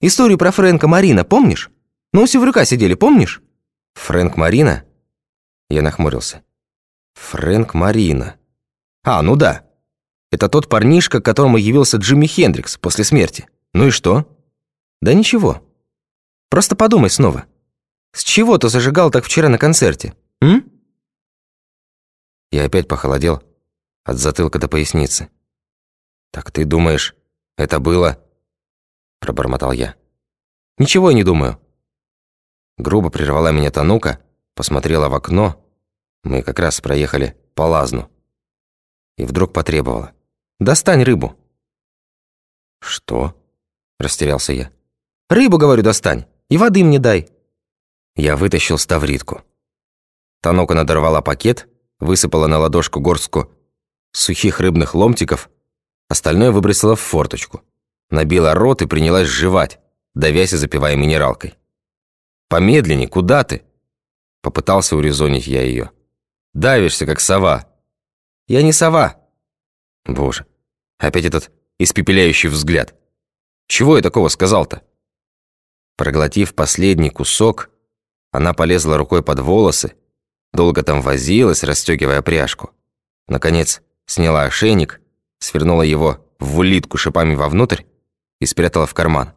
Историю про Фрэнка Марина помнишь? Ну, у Севрюка сидели, помнишь?» «Фрэнк Марина?» Я нахмурился. «Фрэнк Марина. А, ну да. Это тот парнишка, к которому явился Джимми Хендрикс после смерти. Ну и что?» «Да ничего. Просто подумай снова. С чего ты зажигал так вчера на концерте, м?» Я опять похолодел от затылка до поясницы. «Так ты думаешь, это было...» Пробормотал я. «Ничего я не думаю». Грубо прервала меня Танука, посмотрела в окно. Мы как раз проехали по лазну. И вдруг потребовала. «Достань рыбу». «Что?» – растерялся я. «Рыбу, говорю, достань, и воды мне дай». Я вытащил ставритку. Танука надорвала пакет, высыпала на ладошку горстку сухих рыбных ломтиков, остальное выбросила в форточку. Набила рот и принялась жевать, давясь и запивая минералкой. «Помедленней, куда ты?» Попытался урезонить я ее. «Давишься, как сова». «Я не сова». Боже, опять этот испепеляющий взгляд. Чего я такого сказал-то? Проглотив последний кусок, она полезла рукой под волосы, долго там возилась, расстегивая пряжку. Наконец, сняла ошейник, свернула его в улитку шипами вовнутрь и спрятала в карман.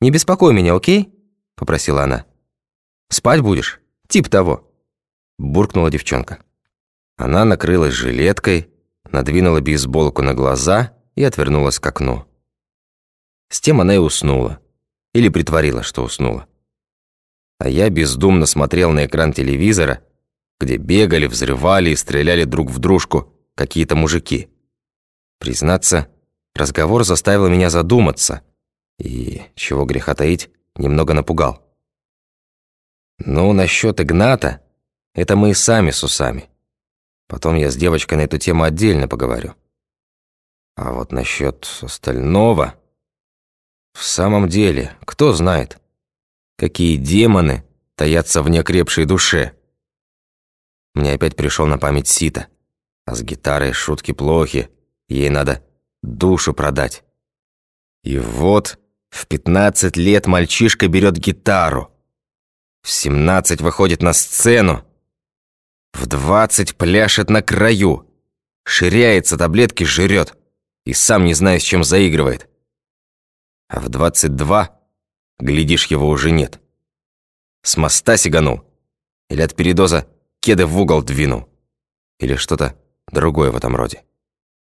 «Не беспокой меня, окей?» – попросила она. «Спать будешь? Тип того!» – буркнула девчонка. Она накрылась жилеткой, надвинула бейсболку на глаза и отвернулась к окну. С тем она и уснула. Или притворила, что уснула. А я бездумно смотрел на экран телевизора, где бегали, взрывали и стреляли друг в дружку какие-то мужики. Признаться, разговор заставил меня задуматься и, чего греха таить, немного напугал. Ну, насчет Игната, это мы и сами с усами. Потом я с девочкой на эту тему отдельно поговорю. А вот насчет остального... В самом деле, кто знает, какие демоны таятся в неокрепшей душе. Мне опять пришел на память Сита. А с гитарой шутки плохи, ей надо душу продать. И вот в 15 лет мальчишка берет гитару. В 17 выходит на сцену. В 20 пляшет на краю. Ширяется, таблетки жрет. И сам не знает, с чем заигрывает. А в 22, глядишь, его уже нет. С моста сиганул. Или от передоза кеды в угол двинул. Или что-то другое в этом роде.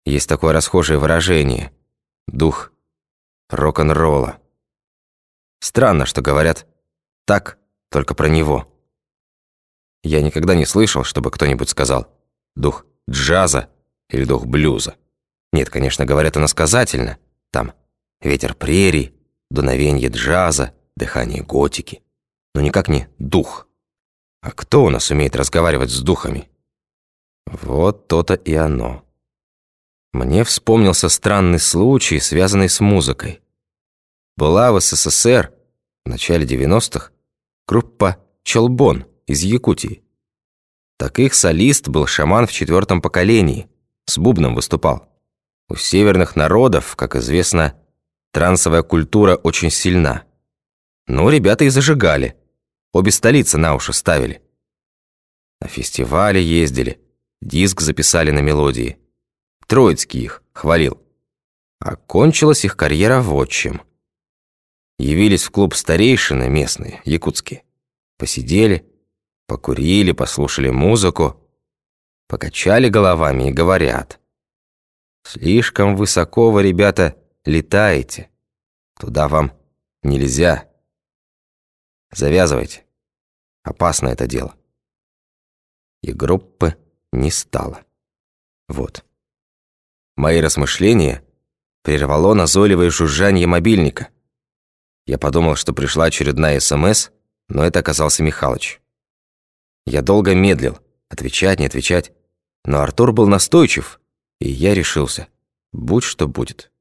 Есть такое расхожее выражение. Дух рок-н-ролла. Странно, что говорят так только про него. Я никогда не слышал, чтобы кто-нибудь сказал «дух джаза» или «дух блюза». Нет, конечно, говорят иносказательно. Там ветер прерий, дуновенье джаза, дыхание готики. Но никак не дух. А кто у нас умеет разговаривать с духами? Вот то-то и оно. Мне вспомнился странный случай, связанный с музыкой. Была в СССР в начале 90-х группа «Челбон» из Якутии. Так их солист был шаман в четвертом поколении, с бубном выступал. У северных народов, как известно, трансовая культура очень сильна. Но ребята и зажигали, обе столицы на уши ставили. На фестивале ездили, диск записали на мелодии – Троицкий их хвалил. Окончилась их карьера в отчим. Явились в клуб старейшины местные, якутские. Посидели, покурили, послушали музыку, покачали головами и говорят. «Слишком высоко вы, ребята, летаете. Туда вам нельзя. Завязывайте. Опасно это дело». И группы не стало. Вот. Мои размышления прервало назойливое жужжание мобильника. Я подумал, что пришла очередная СМС, но это оказался Михалыч. Я долго медлил, отвечать, не отвечать, но Артур был настойчив, и я решился. Будь что будет.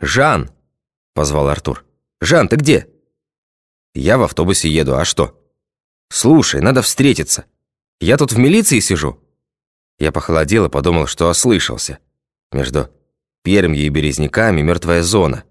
«Жан!» – позвал Артур. «Жан, ты где?» «Я в автобусе еду, а что?» «Слушай, надо встретиться. Я тут в милиции сижу». Я похолодел и подумал, что ослышался. Между Пермью и Березняками мертвая зона.